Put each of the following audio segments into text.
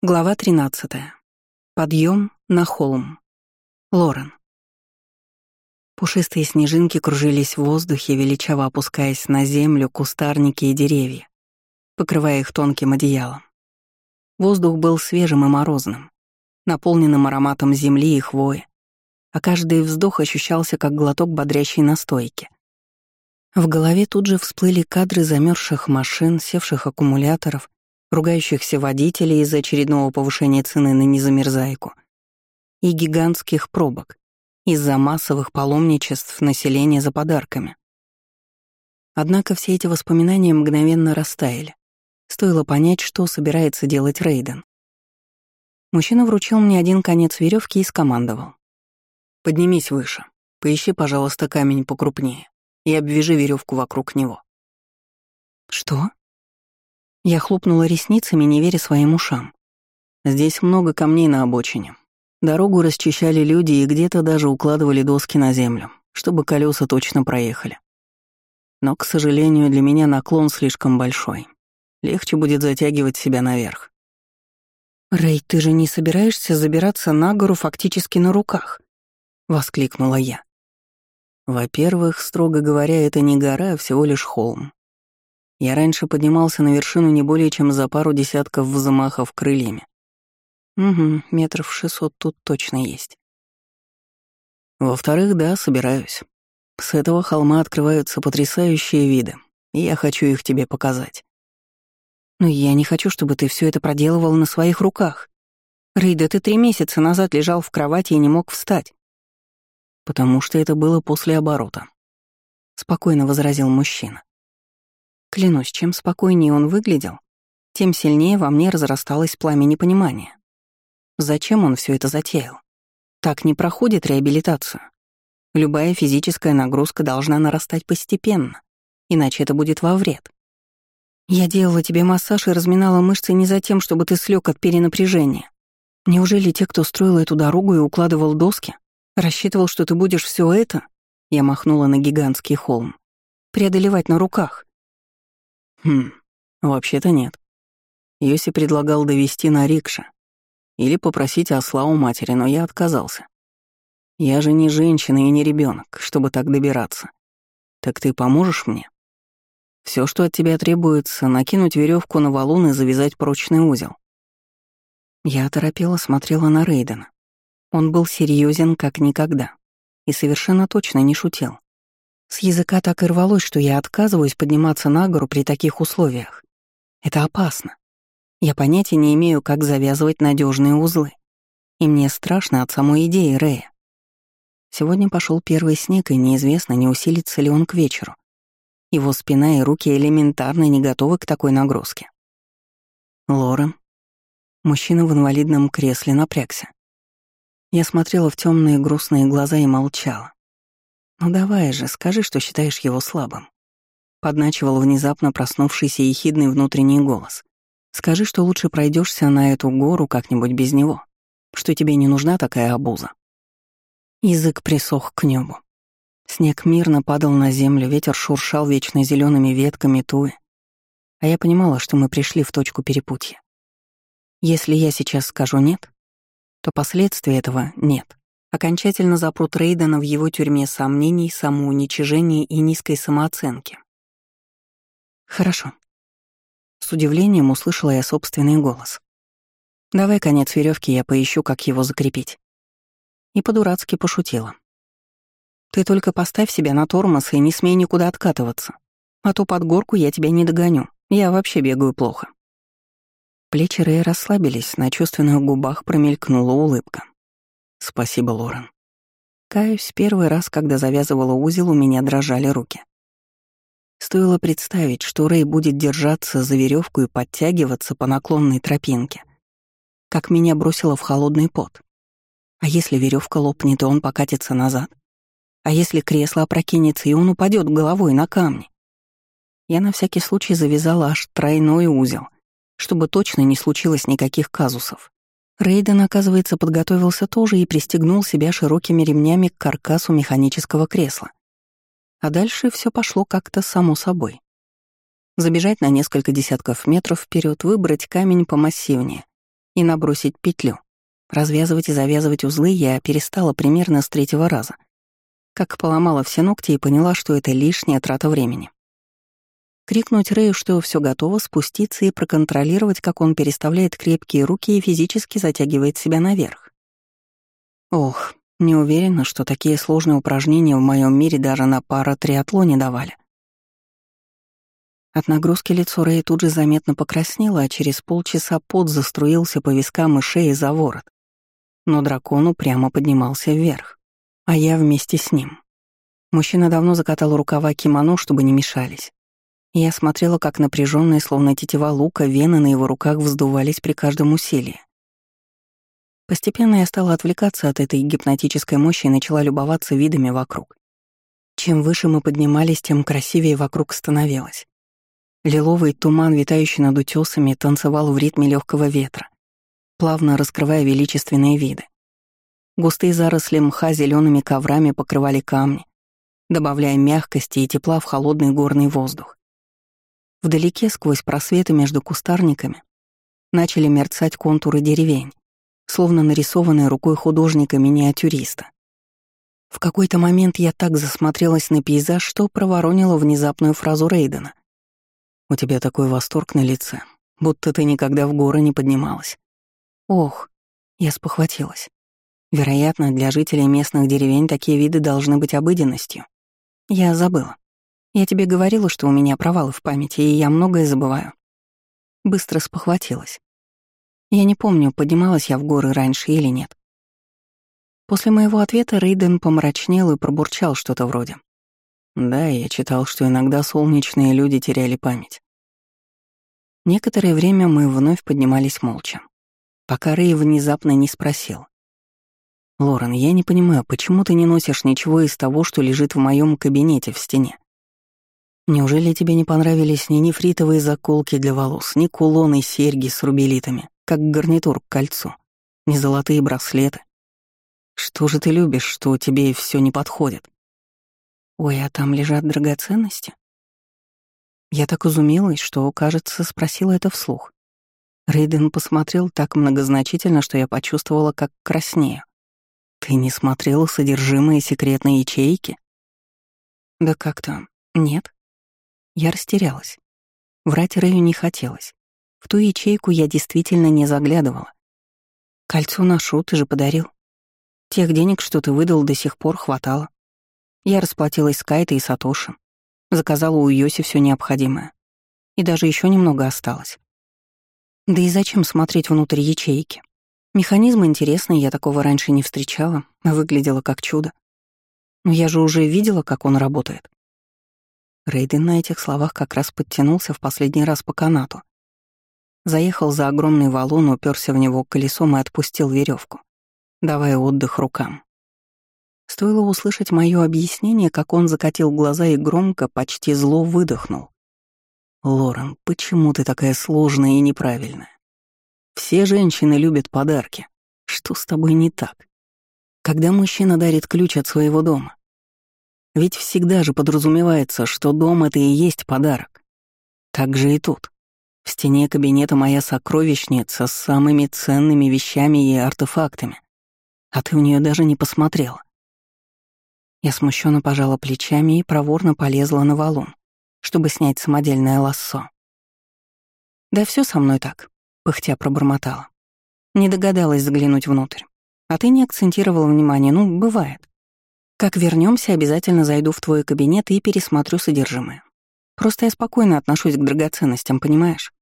Глава 13. Подъем на холм. Лорен. Пушистые снежинки кружились в воздухе, величаво опускаясь на землю, кустарники и деревья, покрывая их тонким одеялом. Воздух был свежим и морозным, наполненным ароматом земли и хвои, а каждый вздох ощущался как глоток бодрящей настойки. В голове тут же всплыли кадры замерзших машин, севших аккумуляторов ругающихся водителей из-за очередного повышения цены на незамерзайку и гигантских пробок из-за массовых паломничеств населения за подарками. Однако все эти воспоминания мгновенно растаяли. Стоило понять, что собирается делать Рейден. Мужчина вручил мне один конец веревки и скомандовал. «Поднимись выше. Поищи, пожалуйста, камень покрупнее и обвяжи веревку вокруг него». «Что?» Я хлопнула ресницами, не веря своим ушам. Здесь много камней на обочине. Дорогу расчищали люди и где-то даже укладывали доски на землю, чтобы колеса точно проехали. Но, к сожалению, для меня наклон слишком большой. Легче будет затягивать себя наверх. «Рэй, ты же не собираешься забираться на гору фактически на руках?» — воскликнула я. Во-первых, строго говоря, это не гора, а всего лишь холм. Я раньше поднимался на вершину не более чем за пару десятков взмахов крыльями. Угу, метров шестьсот тут точно есть. Во-вторых, да, собираюсь. С этого холма открываются потрясающие виды, и я хочу их тебе показать. Но я не хочу, чтобы ты все это проделывал на своих руках. Рейда, ты три месяца назад лежал в кровати и не мог встать. Потому что это было после оборота. Спокойно возразил мужчина. Клянусь, чем спокойнее он выглядел, тем сильнее во мне разрасталось пламя непонимания. Зачем он все это затеял? Так не проходит реабилитацию. Любая физическая нагрузка должна нарастать постепенно, иначе это будет во вред. Я делала тебе массаж и разминала мышцы не за тем, чтобы ты слег от перенапряжения. Неужели те, кто строил эту дорогу и укладывал доски, рассчитывал, что ты будешь все это, я махнула на гигантский холм, преодолевать на руках? Хм, вообще-то нет. Йоси предлагал довести на рикше или попросить осла у матери, но я отказался. Я же не женщина и не ребенок, чтобы так добираться. Так ты поможешь мне? Все, что от тебя требуется, накинуть веревку на валун и завязать прочный узел. Я оторопела смотрела на Рейдена. Он был серьезен как никогда и совершенно точно не шутил. С языка так и рвалось, что я отказываюсь подниматься на гору при таких условиях. Это опасно. Я понятия не имею, как завязывать надежные узлы. И мне страшно от самой идеи Рэя. Сегодня пошел первый снег, и неизвестно, не усилится ли он к вечеру. Его спина и руки элементарно не готовы к такой нагрузке. Лорен. Мужчина в инвалидном кресле напрягся. Я смотрела в темные грустные глаза и молчала. «Ну давай же, скажи, что считаешь его слабым». Подначивал внезапно проснувшийся ехидный внутренний голос. «Скажи, что лучше пройдешься на эту гору как-нибудь без него, что тебе не нужна такая обуза». Язык присох к небу. Снег мирно падал на землю, ветер шуршал вечно зелеными ветками туи. А я понимала, что мы пришли в точку перепутья. Если я сейчас скажу «нет», то последствий этого нет окончательно запрут Рейдена в его тюрьме сомнений, самоуничижения и низкой самооценки. «Хорошо». С удивлением услышала я собственный голос. «Давай конец веревки, я поищу, как его закрепить». И по-дурацки пошутила. «Ты только поставь себя на тормоз и не смей никуда откатываться, а то под горку я тебя не догоню, я вообще бегаю плохо». Плечи Рэя расслабились, на чувственных губах промелькнула улыбка. Спасибо, Лорен. Каюсь, первый раз, когда завязывала узел, у меня дрожали руки. Стоило представить, что Рэй будет держаться за веревку и подтягиваться по наклонной тропинке, как меня бросило в холодный пот. А если веревка лопнет, и он покатится назад? А если кресло опрокинется, и он упадет головой на камни? Я на всякий случай завязала аж тройной узел, чтобы точно не случилось никаких казусов. Рейден, оказывается, подготовился тоже и пристегнул себя широкими ремнями к каркасу механического кресла. А дальше все пошло как-то само собой. Забежать на несколько десятков метров вперед, выбрать камень помассивнее и набросить петлю. Развязывать и завязывать узлы я перестала примерно с третьего раза. Как поломала все ногти и поняла, что это лишняя трата времени. Крикнуть Рэю, что все готово, спуститься и проконтролировать, как он переставляет крепкие руки и физически затягивает себя наверх. Ох, не уверена, что такие сложные упражнения в моем мире даже на пара-триатлоне давали. От нагрузки лицо Рэя тут же заметно покраснело, а через полчаса пот заструился по вискам и шее за ворот. Но дракон упрямо поднимался вверх, а я вместе с ним. Мужчина давно закатал рукава кимоно, чтобы не мешались. Я смотрела, как напряженные, словно тетива лука, вены на его руках вздувались при каждом усилии. Постепенно я стала отвлекаться от этой гипнотической мощи и начала любоваться видами вокруг. Чем выше мы поднимались, тем красивее вокруг становилось. Лиловый туман, витающий над утесами, танцевал в ритме легкого ветра, плавно раскрывая величественные виды. Густые заросли мха зелеными коврами покрывали камни, добавляя мягкости и тепла в холодный горный воздух. Вдалеке, сквозь просветы между кустарниками, начали мерцать контуры деревень, словно нарисованные рукой художника-миниатюриста. В какой-то момент я так засмотрелась на пейзаж, что проворонила внезапную фразу Рейдена. «У тебя такой восторг на лице, будто ты никогда в горы не поднималась». Ох, я спохватилась. Вероятно, для жителей местных деревень такие виды должны быть обыденностью. Я забыла. Я тебе говорила, что у меня провалы в памяти, и я многое забываю. Быстро спохватилась. Я не помню, поднималась я в горы раньше или нет. После моего ответа Рейден помрачнел и пробурчал что-то вроде. Да, я читал, что иногда солнечные люди теряли память. Некоторое время мы вновь поднимались молча, пока Рей внезапно не спросил. «Лорен, я не понимаю, почему ты не носишь ничего из того, что лежит в моем кабинете в стене?» Неужели тебе не понравились ни нефритовые заколки для волос, ни кулоны, серьги с рубелитами, как гарнитур к кольцу, ни золотые браслеты? Что же ты любишь, что тебе все не подходит? Ой, а там лежат драгоценности? Я так изумилась, что, кажется, спросила это вслух. Рейден посмотрел так многозначительно, что я почувствовала, как краснею. «Ты не смотрела содержимое секретной ячейки?» «Да как-то нет», я растерялась. Врать Рэю не хотелось. В ту ячейку я действительно не заглядывала. Кольцо ношу, ты же подарил. Тех денег, что ты выдал, до сих пор хватало. Я расплатилась с Кайтой и Сатоши. Заказала у Йоси все необходимое. И даже еще немного осталось. Да и зачем смотреть внутрь ячейки? Механизм интересный, я такого раньше не встречала, выглядело как чудо. Но я же уже видела, как он работает. Рейден на этих словах как раз подтянулся в последний раз по канату. Заехал за огромный валун, уперся в него колесом и отпустил веревку, давая отдых рукам. Стоило услышать мое объяснение, как он закатил глаза и громко, почти зло выдохнул. «Лорен, почему ты такая сложная и неправильная? Все женщины любят подарки. Что с тобой не так? Когда мужчина дарит ключ от своего дома, ведь всегда же подразумевается, что дом — это и есть подарок. Так же и тут. В стене кабинета моя сокровищница с самыми ценными вещами и артефактами. А ты в нее даже не посмотрела. Я смущенно пожала плечами и проворно полезла на валун, чтобы снять самодельное лассо. «Да все со мной так», — пыхтя пробормотала. Не догадалась заглянуть внутрь. А ты не акцентировала внимание, ну, бывает. Как вернемся, обязательно зайду в твой кабинет и пересмотрю содержимое. Просто я спокойно отношусь к драгоценностям, понимаешь?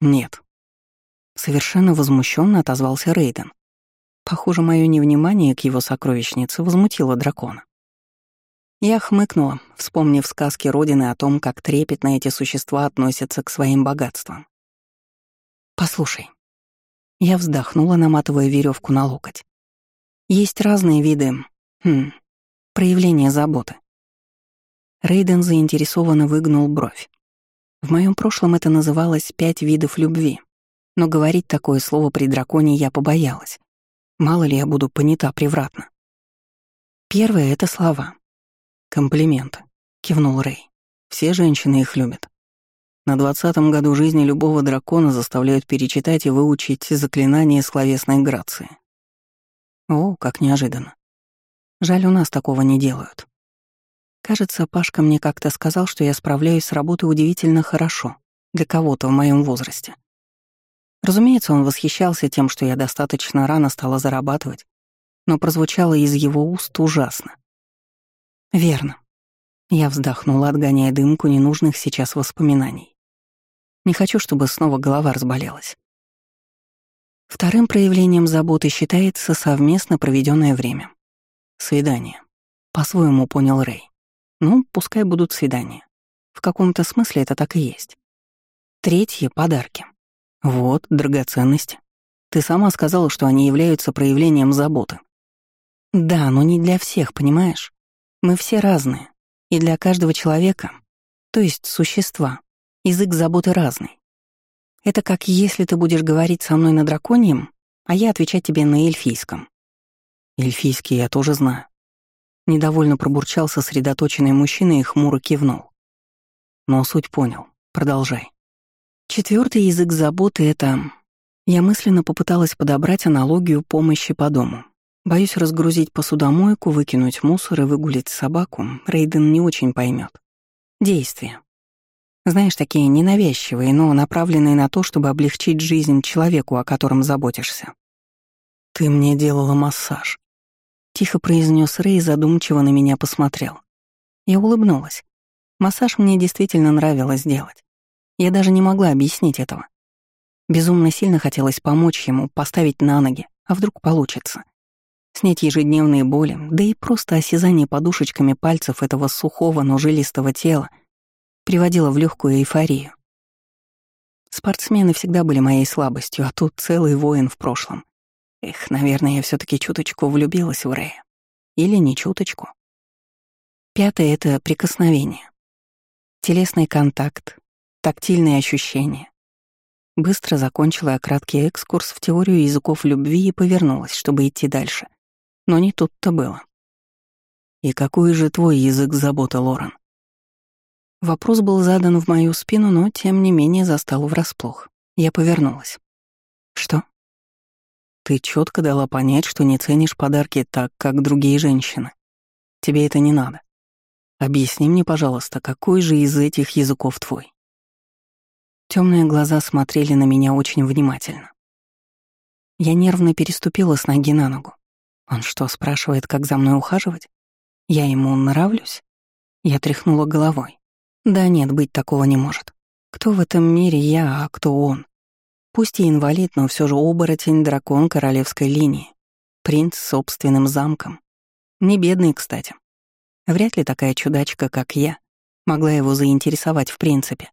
Нет. Совершенно возмущенно отозвался Рейден. Похоже, мое невнимание к его сокровищнице возмутило дракона. Я хмыкнула, вспомнив сказки Родины о том, как трепетно эти существа относятся к своим богатствам. «Послушай». Я вздохнула, наматывая веревку на локоть. Есть разные виды Хм, проявление заботы. Рейден заинтересованно выгнул бровь. В моем прошлом это называлось «пять видов любви», но говорить такое слово при драконе я побоялась. Мало ли я буду понята превратно. Первое — это слова. «Комплименты», — кивнул Рей. «Все женщины их любят. На двадцатом году жизни любого дракона заставляют перечитать и выучить заклинание словесной грации. О, как неожиданно. Жаль, у нас такого не делают. Кажется, Пашка мне как-то сказал, что я справляюсь с работой удивительно хорошо для кого-то в моем возрасте. Разумеется, он восхищался тем, что я достаточно рано стала зарабатывать, но прозвучало из его уст ужасно. Верно. Я вздохнула, отгоняя дымку ненужных сейчас воспоминаний. Не хочу, чтобы снова голова разболелась. Вторым проявлением заботы считается совместно проведенное время. Свидание. По-своему понял Рэй. Ну, пускай будут свидания. В каком-то смысле это так и есть. Третье — подарки. Вот, драгоценности. Ты сама сказала, что они являются проявлением заботы. Да, но не для всех, понимаешь? Мы все разные. И для каждого человека, то есть существа, язык заботы разный. Это как если ты будешь говорить со мной на драконьем, а я отвечать тебе на эльфийском. Эльфийский я тоже знаю. Недовольно пробурчал сосредоточенный мужчина и хмуро кивнул. Но суть понял. Продолжай. Четвертый язык заботы — это... Я мысленно попыталась подобрать аналогию помощи по дому. Боюсь разгрузить посудомойку, выкинуть мусор и выгулить собаку. Рейден не очень поймет. Действия. Знаешь, такие ненавязчивые, но направленные на то, чтобы облегчить жизнь человеку, о котором заботишься. «Ты мне делала массаж», — тихо произнес Рэй и задумчиво на меня посмотрел. Я улыбнулась. Массаж мне действительно нравилось делать. Я даже не могла объяснить этого. Безумно сильно хотелось помочь ему, поставить на ноги, а вдруг получится. Снять ежедневные боли, да и просто осязание подушечками пальцев этого сухого, но жилистого тела приводило в легкую эйфорию. Спортсмены всегда были моей слабостью, а тут целый воин в прошлом. Эх, наверное, я все таки чуточку влюбилась в Рэя. Или не чуточку. Пятое — это прикосновение. Телесный контакт, тактильные ощущения. Быстро закончила я краткий экскурс в теорию языков любви и повернулась, чтобы идти дальше. Но не тут-то было. «И какой же твой язык заботы, Лорен?» Вопрос был задан в мою спину, но, тем не менее, застал врасплох. Я повернулась. «Что?» «Ты четко дала понять, что не ценишь подарки так, как другие женщины. Тебе это не надо. Объясни мне, пожалуйста, какой же из этих языков твой?» Темные глаза смотрели на меня очень внимательно. Я нервно переступила с ноги на ногу. Он что, спрашивает, как за мной ухаживать? Я ему нравлюсь? Я тряхнула головой. Да нет, быть такого не может. Кто в этом мире я, а кто он? Пусть и инвалид, но все же оборотень, дракон королевской линии. Принц с собственным замком. Не бедный, кстати. Вряд ли такая чудачка, как я, могла его заинтересовать в принципе.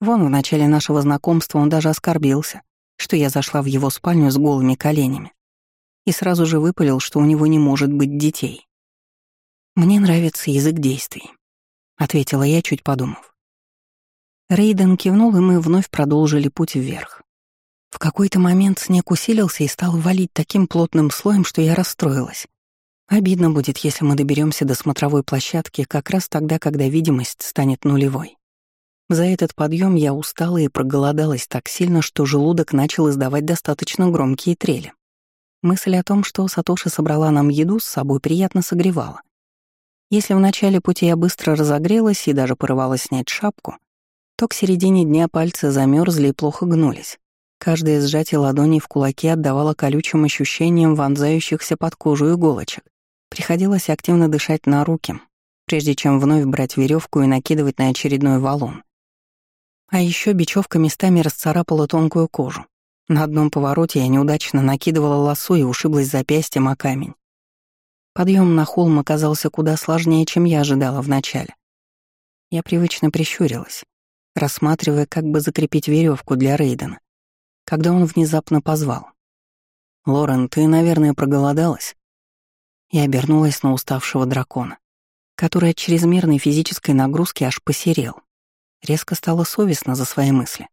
Вон в начале нашего знакомства он даже оскорбился, что я зашла в его спальню с голыми коленями. И сразу же выпалил, что у него не может быть детей. Мне нравится язык действий. — ответила я, чуть подумав. Рейден кивнул, и мы вновь продолжили путь вверх. В какой-то момент снег усилился и стал валить таким плотным слоем, что я расстроилась. Обидно будет, если мы доберемся до смотровой площадки как раз тогда, когда видимость станет нулевой. За этот подъем я устала и проголодалась так сильно, что желудок начал издавать достаточно громкие трели. Мысль о том, что Сатоши собрала нам еду, с собой приятно согревала. Если в начале пути я быстро разогрелась и даже порывалась снять шапку, то к середине дня пальцы замерзли и плохо гнулись. Каждое сжатие ладоней в кулаке отдавало колючим ощущениям вонзающихся под кожу иголочек. Приходилось активно дышать на руки, прежде чем вновь брать веревку и накидывать на очередной валун. А еще бечевка местами расцарапала тонкую кожу. На одном повороте я неудачно накидывала лосу и ушиблась запястьем о камень. Подъем на холм оказался куда сложнее, чем я ожидала вначале. Я привычно прищурилась, рассматривая, как бы закрепить веревку для Рейдена, когда он внезапно позвал. «Лорен, ты, наверное, проголодалась?» Я обернулась на уставшего дракона, который от чрезмерной физической нагрузки аж посерел. Резко стало совестно за свои мысли.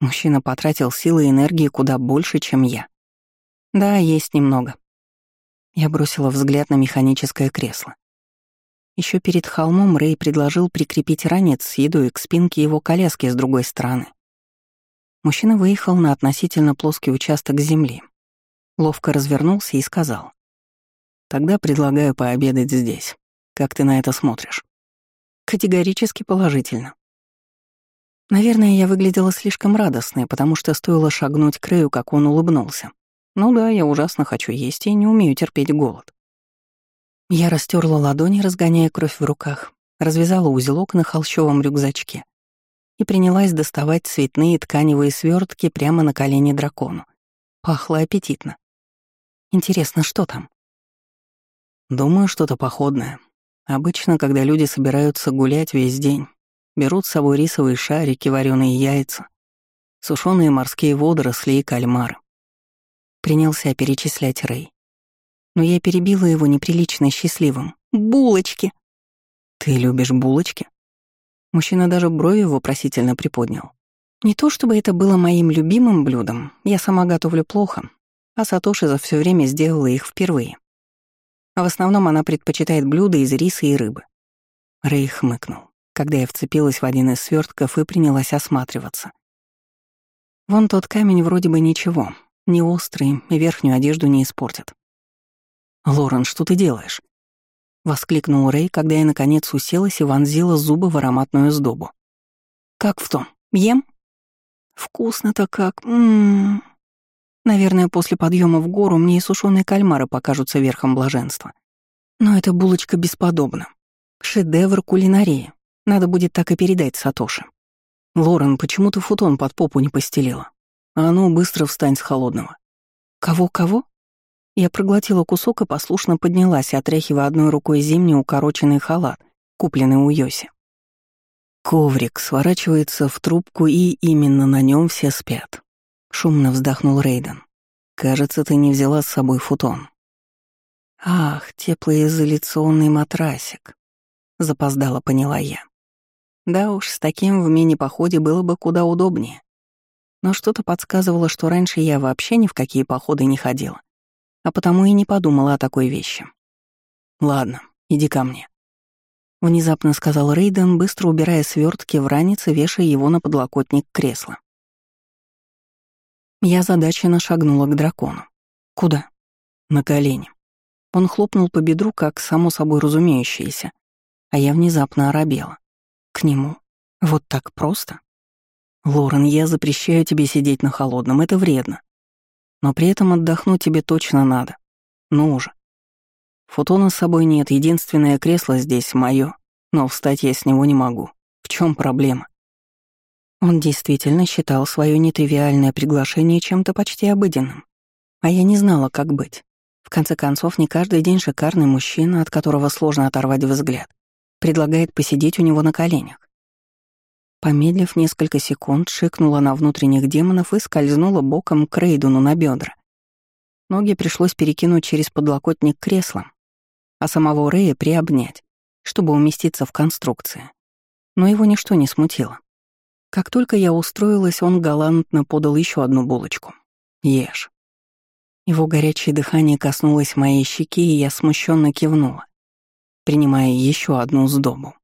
Мужчина потратил силы и энергии куда больше, чем я. Да, есть немного. Я бросила взгляд на механическое кресло. Еще перед холмом Рэй предложил прикрепить ранец с едой к спинке его коляски с другой стороны. Мужчина выехал на относительно плоский участок земли. Ловко развернулся и сказал. «Тогда предлагаю пообедать здесь. Как ты на это смотришь?» Категорически положительно. Наверное, я выглядела слишком радостной, потому что стоило шагнуть к Рэю, как он улыбнулся. Ну да, я ужасно хочу есть и не умею терпеть голод. Я растерла ладони, разгоняя кровь в руках, развязала узелок на холщовом рюкзачке и принялась доставать цветные тканевые свертки прямо на колени дракону. Пахло аппетитно. Интересно, что там? Думаю, что-то походное. Обычно, когда люди собираются гулять весь день, берут с собой рисовые шарики, вареные яйца, сушеные морские водоросли и кальмары. Принялся перечислять Рэй но я перебила его неприлично счастливым. «Булочки!» «Ты любишь булочки?» Мужчина даже брови вопросительно приподнял. Не то чтобы это было моим любимым блюдом, я сама готовлю плохо, а Сатоши за все время сделала их впервые. А в основном она предпочитает блюда из риса и рыбы. Рэй хмыкнул, когда я вцепилась в один из свертков и принялась осматриваться. Вон тот камень вроде бы ничего, не острый и верхнюю одежду не испортит. «Лорен, что ты делаешь?» — воскликнул Рэй, когда я наконец уселась и вонзила зубы в ароматную сдобу. «Как в том? Ем?» «Вкусно-то как. М -м -м. Наверное, после подъема в гору мне и сушеные кальмары покажутся верхом блаженства. Но эта булочка бесподобна. Шедевр кулинарии. Надо будет так и передать Сатоши. Лорен, почему ты футон под попу не постелила? А ну, быстро встань с холодного. Кого-кого? Я проглотила кусок и послушно поднялась, отряхивая одной рукой зимний укороченный халат, купленный у Йоси. Коврик сворачивается в трубку, и именно на нем все спят. Шумно вздохнул Рейден. Кажется, ты не взяла с собой футон. Ах, теплоизоляционный матрасик. Запоздала, поняла я. Да уж, с таким в мини-походе было бы куда удобнее. Но что-то подсказывало, что раньше я вообще ни в какие походы не ходила а потому и не подумала о такой вещи. «Ладно, иди ко мне», — внезапно сказал Рейден, быстро убирая свертки в ранец и вешая его на подлокотник кресла. Я задаченно шагнула к дракону. «Куда?» «На колени». Он хлопнул по бедру, как само собой разумеющееся, а я внезапно оробела. «К нему? Вот так просто?» «Лорен, я запрещаю тебе сидеть на холодном, это вредно. Но при этом отдохнуть тебе точно надо. Ну уже. Футона с собой нет, единственное кресло здесь мое, но встать я с него не могу. В чем проблема? Он действительно считал свое нетривиальное приглашение чем-то почти обыденным. А я не знала, как быть. В конце концов, не каждый день шикарный мужчина, от которого сложно оторвать взгляд, предлагает посидеть у него на коленях. Помедлив несколько секунд, шикнула на внутренних демонов и скользнула боком к Рейдуну на бедра. Ноги пришлось перекинуть через подлокотник кресла, а самого Рея приобнять, чтобы уместиться в конструкции. Но его ничто не смутило. Как только я устроилась, он галантно подал еще одну булочку. «Ешь». Его горячее дыхание коснулось моей щеки, и я смущенно кивнула, принимая еще одну сдобу.